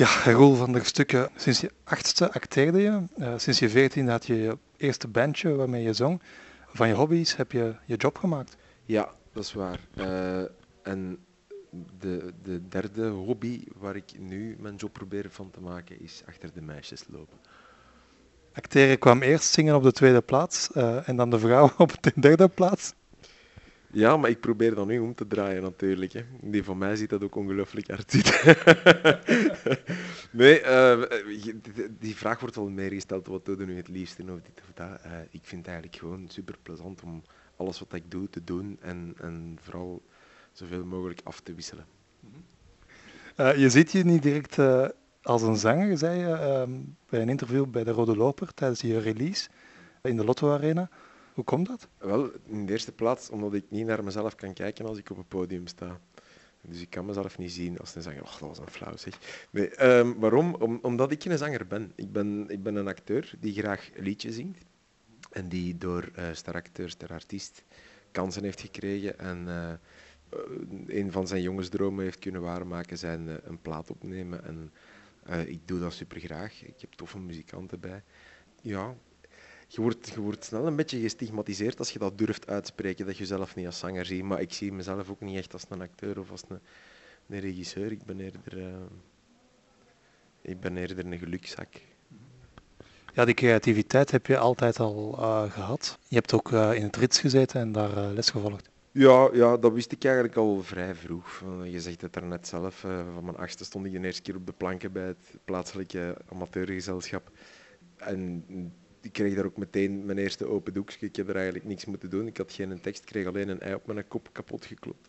Ja, Roel van der Stukken, sinds je achtste acteerde je. Uh, sinds je veertiende had je je eerste bandje waarmee je zong. Van je hobby's heb je je job gemaakt. Ja, dat is waar. Uh, en de, de derde hobby waar ik nu mijn job probeer van te maken is achter de meisjes lopen. Acteren kwam eerst zingen op de tweede plaats uh, en dan de vrouw op de derde plaats. Ja, maar ik probeer dan nu om te draaien natuurlijk. Hè. Die van mij ziet dat ook ongelooflijk hard nee, uh, die vraag wordt wel meer gesteld. Wat doe je nu het liefst of dit of dat? Uh, ik vind het eigenlijk gewoon super plezant om alles wat ik doe te doen en, en vooral zoveel mogelijk af te wisselen. Uh, je ziet je niet direct als een zanger, zei je ehm, bij een interview bij de Rode Loper tijdens je release in de Lotto Arena. Hoe komt dat? Wel, in de eerste plaats omdat ik niet naar mezelf kan kijken als ik op het podium sta. Dus ik kan mezelf niet zien als een zanger. Och, dat was een flauw zeg. Nee, um, waarom? Om, omdat ik geen zanger ben. Ik, ben. ik ben een acteur die graag liedjes zingt. En die door uh, steracteur, sterartiest kansen heeft gekregen. En uh, een van zijn jongensdromen heeft kunnen waarmaken zijn uh, een plaat opnemen. En ik doe dat super graag. Ik heb toffe muzikanten bij. Ja, je wordt, je wordt snel een beetje gestigmatiseerd als je dat durft uitspreken, dat je jezelf niet als zanger ziet. Maar ik zie mezelf ook niet echt als een acteur of als een, een regisseur. Ik ben, eerder, uh, ik ben eerder een gelukzak. Ja, die creativiteit heb je altijd al uh, gehad. Je hebt ook uh, in het rits gezeten en daar les gevolgd. Ja, ja, dat wist ik eigenlijk al vrij vroeg. Je zegt het daarnet zelf. Van mijn achtste stond ik de eerste keer op de planken bij het plaatselijke amateurgezelschap. En ik kreeg daar ook meteen mijn eerste open doekje. Ik heb er eigenlijk niks moeten doen. Ik had geen tekst, ik kreeg alleen een ei op mijn kop kapot geklopt.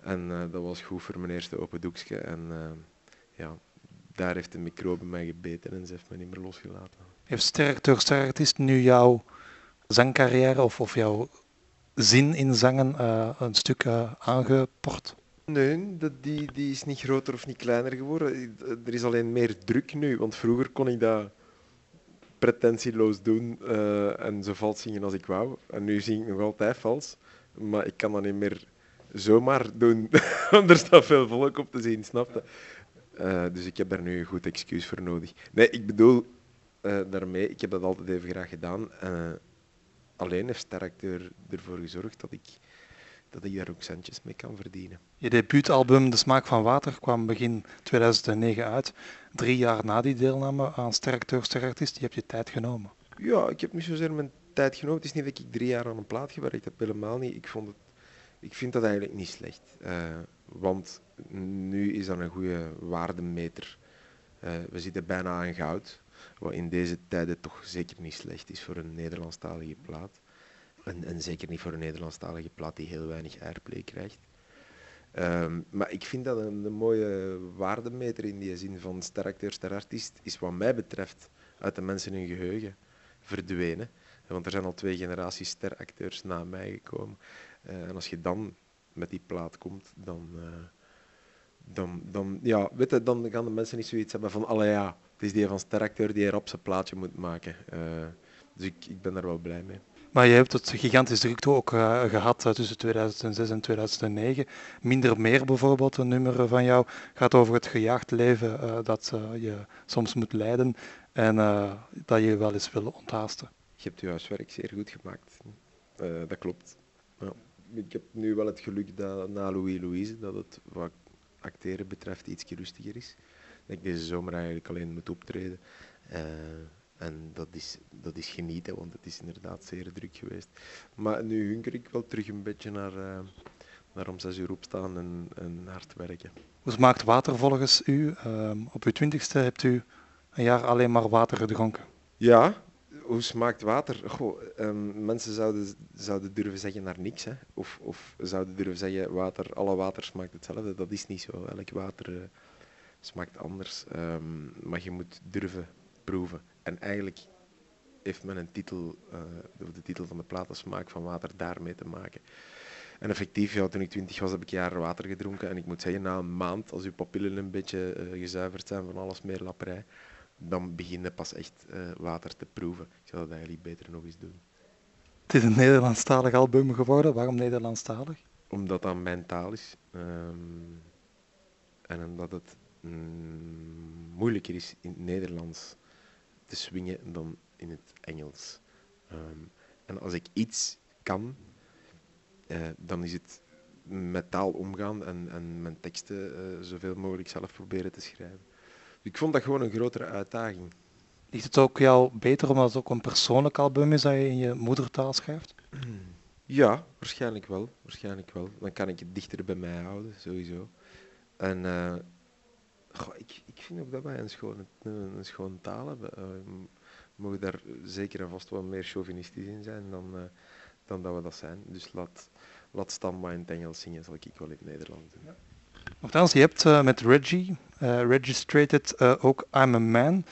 En uh, dat was goed voor mijn eerste open doekje. En uh, ja, daar heeft de microbe mij gebeten en ze heeft me niet meer losgelaten. Heeft Sterk door Sterartiest nu jouw zangcarrière of, of jouw zin in zangen uh, een stuk aangeport? Nee, die, die is niet groter of niet kleiner geworden. Er is alleen meer druk nu, want vroeger kon ik dat pretentieloos doen uh, en zo vals zingen als ik wou. En nu zing ik nog altijd vals, maar ik kan dat niet meer zomaar doen, er staat veel volk op te zien, snapte? Uh, dus ik heb daar nu een goed excuus voor nodig. Nee, ik bedoel uh, daarmee, ik heb dat altijd even graag gedaan. alleen heeft Steracteur ervoor gezorgd dat ik dat ik daar ook centjes mee kan verdienen. Je debuutalbum De Smaak van Water kwam begin 2009 uit. Drie jaar na die deelname aan Sterk Door Sterartiest. Je hebt je tijd genomen. Ja, ik heb niet zozeer mijn tijd genomen. Het is niet dat ik drie jaar aan een plaat gewerkt heb, helemaal niet. Ik, vond het, ik vind dat eigenlijk niet slecht. Uh, want nu is dat een goede waardemeter. Uh, we zitten bijna aan goud, wat in deze tijden toch zeker niet slecht is voor een Nederlandstalige plaat. En, zeker niet voor een Nederlandstalige plaat die heel weinig airplay krijgt. Um, maar ik vind dat een, mooie waardemeter in die zin van steracteur, sterartiest is wat mij betreft uit de mensen hun geheugen verdwenen. Want er zijn al twee generaties steracteurs na mij gekomen. Uh, en als je dan met die plaat komt, dan, uh, dan, dan, ja, weet dan gaan de mensen niet zoiets hebben van, allee ja, het is die van steracteur die er op zijn plaatje moet maken. Uh, dus ik, ik ben daar wel blij mee. Maar je hebt het gigantisch drukte ook uh, gehad uh, tussen 2006 en 2009. Minder meer bijvoorbeeld, een nummer van jou gaat over het gejaagd leven uh, dat je soms moet leiden en dat je wel eens wil onthaasten. Je hebt je huiswerk zeer goed gemaakt. dat klopt. Ja. Ik heb nu wel het geluk dat na Louis Louise dat het wat acteren betreft iets rustiger is. Dat ik deze zomer eigenlijk alleen moet optreden. En dat is, dat is genieten, want het is inderdaad zeer druk geweest. Maar nu hunker ik wel terug een beetje naar, uh, naar om zes uur opstaan en, en hard werken. Hoe smaakt water volgens u? Uh, op uw twintigste hebt u een jaar alleen maar water gedronken. Ja, hoe smaakt water? Goh, um, mensen zouden, zouden durven zeggen naar niks. Hè? Of, of zouden durven zeggen, water, alle water smaakt hetzelfde. Dat is niet zo. Elk water uh, smaakt anders. Um, maar je moet durven proeven. En eigenlijk heeft men een titel, uh, de titel van de plaat, Smaak van Water, daarmee te maken. En effectief, ja, toen ik twintig was, heb ik jaren water gedronken. En ik moet zeggen, na een maand, als uw papillen een beetje uh, gezuiverd zijn van alles meer lapperij, dan begin je pas echt uh, water te proeven. Ik zou dat eigenlijk beter nog eens doen. Het is een Nederlandstalig album geworden. Waarom Nederlandstalig? Omdat dat mijn taal is. Um, en omdat het mm, moeilijker is in het Nederlands te swingen dan in het Engels. Ehm, en als ik iets kan, eh, dan is het met taal omgaan en, en mijn teksten eh, zoveel mogelijk zelf proberen te schrijven. Ik vond dat gewoon een grotere uitdaging. Ligt het ook jou beter omdat het ook een persoonlijk album is dat je in je moedertaal schrijft? Ja, waarschijnlijk wel. Waarschijnlijk wel. Dan kan ik het dichter bij mij houden, sowieso. En uh, goh, ik, ik vind ook dat wij een schone, een, een schone taal hebben. Uh, we mogen daar zeker en vast wel meer chauvinistisch in zijn dan, uh, dan dat we dat zijn. Dus laat, laat Stan maar in het Engels zingen, zal ik wel in het Nederlands doen. Ja. Nochtans, je hebt met Reggie, Registrated, ook I'm a Man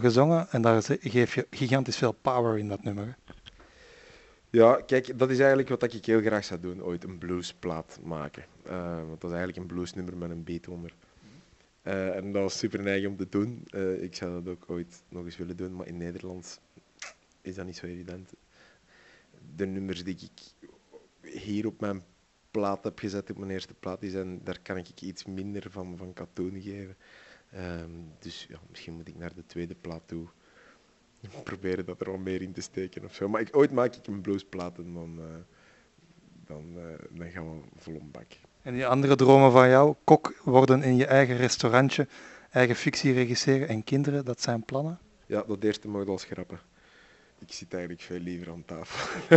gezongen. En daar geef je gigantisch veel power in dat nummer. Ja, kijk, dat is eigenlijk wat ik heel graag zou doen, ooit een bluesplaat maken. Uh, want dat is eigenlijk een bluesnummer met een beat onder. Uh, en dat was super neig om te doen. Uh, ik zou dat ook ooit nog eens willen doen, maar in Nederlands is dat niet zo evident. De nummers die ik hier op mijn plaat heb gezet, op mijn eerste plaat, die zijn, daar kan ik iets minder van, van katoen geven. dus ja, misschien moet ik naar de tweede plaat toe proberen dat er al meer in te steken of zo. Maar ik, ooit maak ik een bluesplaat en dan, uh, dan, gaan we vol bak. En die andere dromen van jou, kok worden in je eigen restaurantje, eigen fictie regisseren en kinderen, dat zijn plannen? Ja, dat eerste mag al schrappen. Ik zit eigenlijk veel liever aan tafel.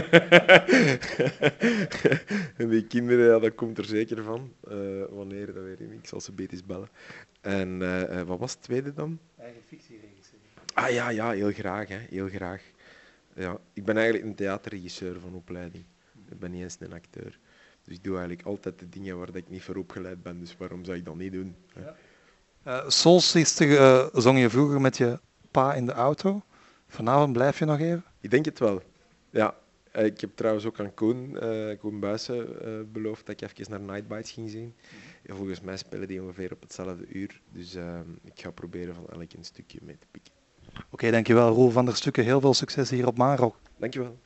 en die kinderen, ja, dat komt er zeker van. Uh, wanneer, dat weet ik niet. Ik zal ze beter bellen. En wat was het tweede dan? Eigen fictie regisseren. Ah ja, ja, heel graag. Hè. Heel graag. Ja, ik ben eigenlijk een theaterregisseur van opleiding. Ik ben niet eens een acteur. Dus ik doe eigenlijk altijd de dingen waar ik niet voor opgeleid ben. Dus waarom zou ik dat niet doen? Ja. Uh, Solstice uh, zong je vroeger met je pa in de auto. Vanavond blijf je nog even? Ik denk het wel. Ja. Uh, ik heb trouwens ook aan Koen, uh, Koen Buijsen beloofd dat ik even naar Nightbites ging zien. Ja, volgens mij spelen die ongeveer op hetzelfde uur. Dus ik ga proberen van elk een stukje mee te pikken. Oké, okay, dankjewel Roel van der Stukken. Heel veel succes hier op Maanrok. Dankjewel.